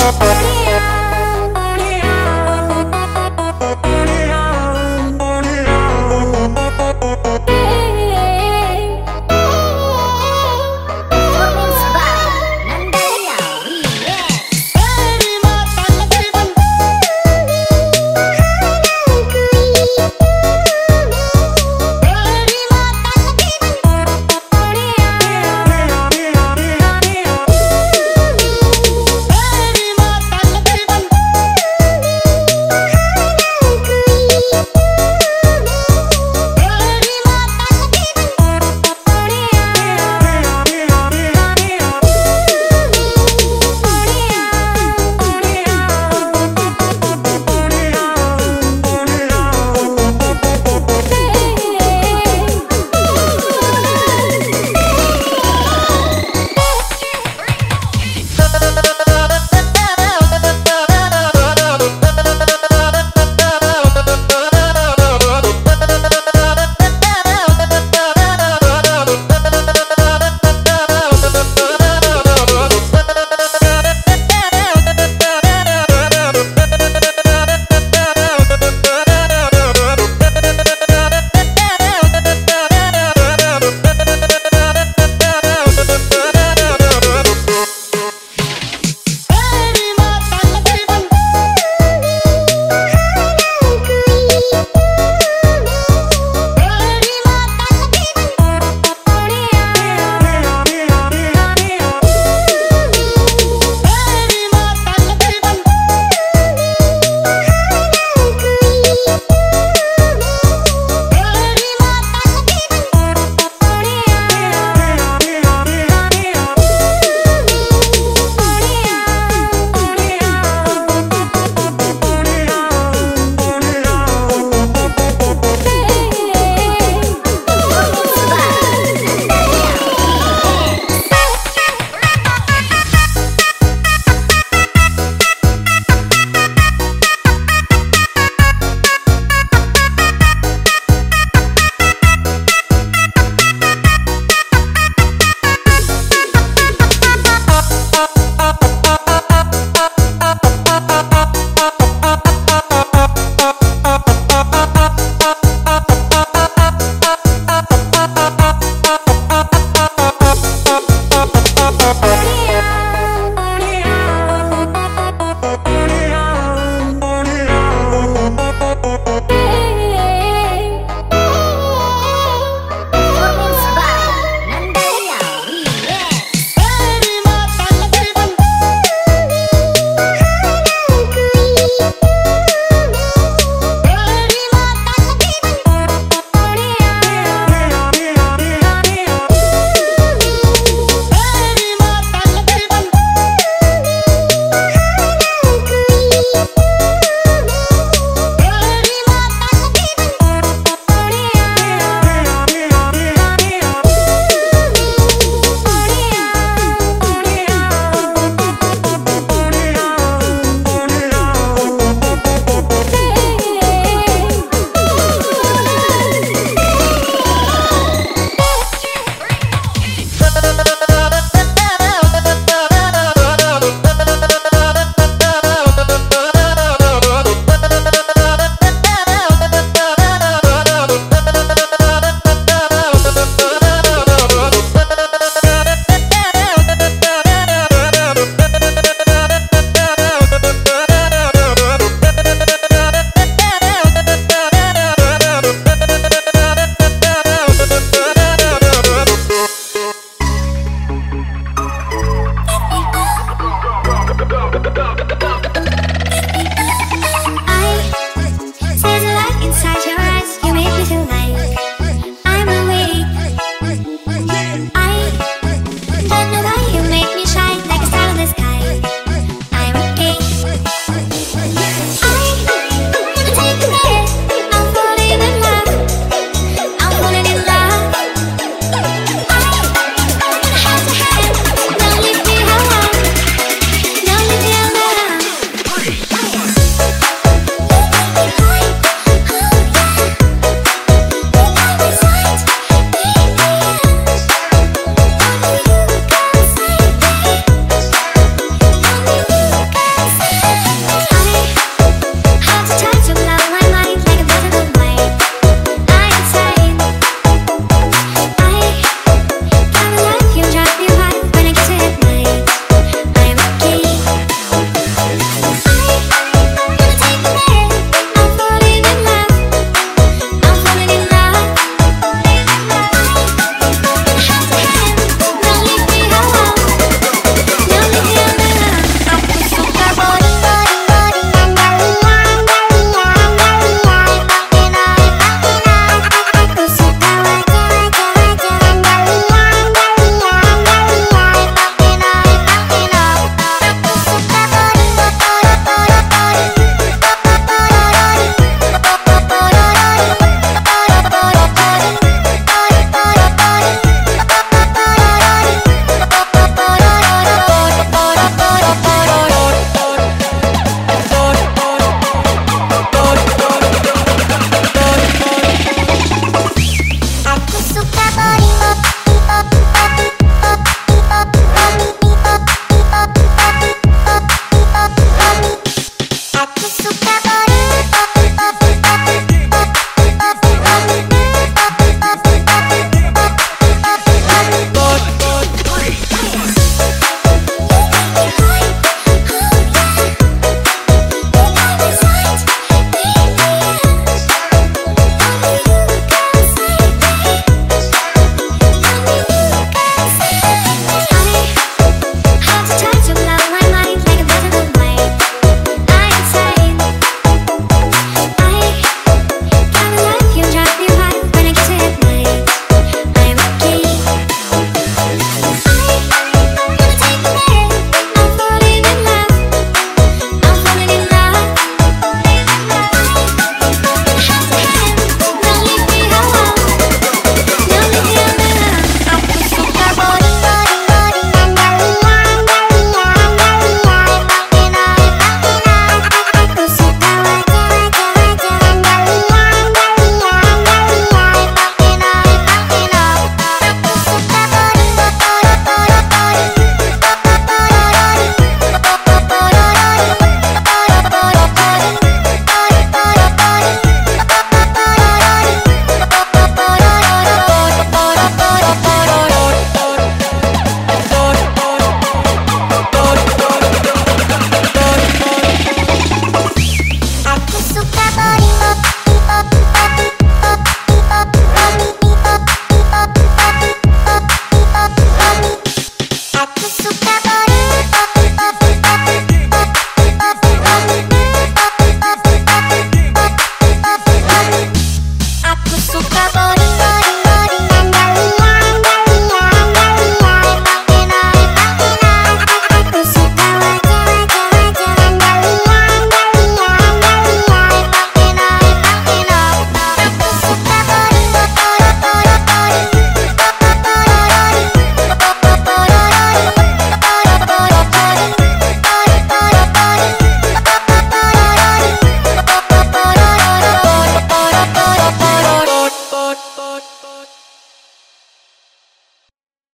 Yeah.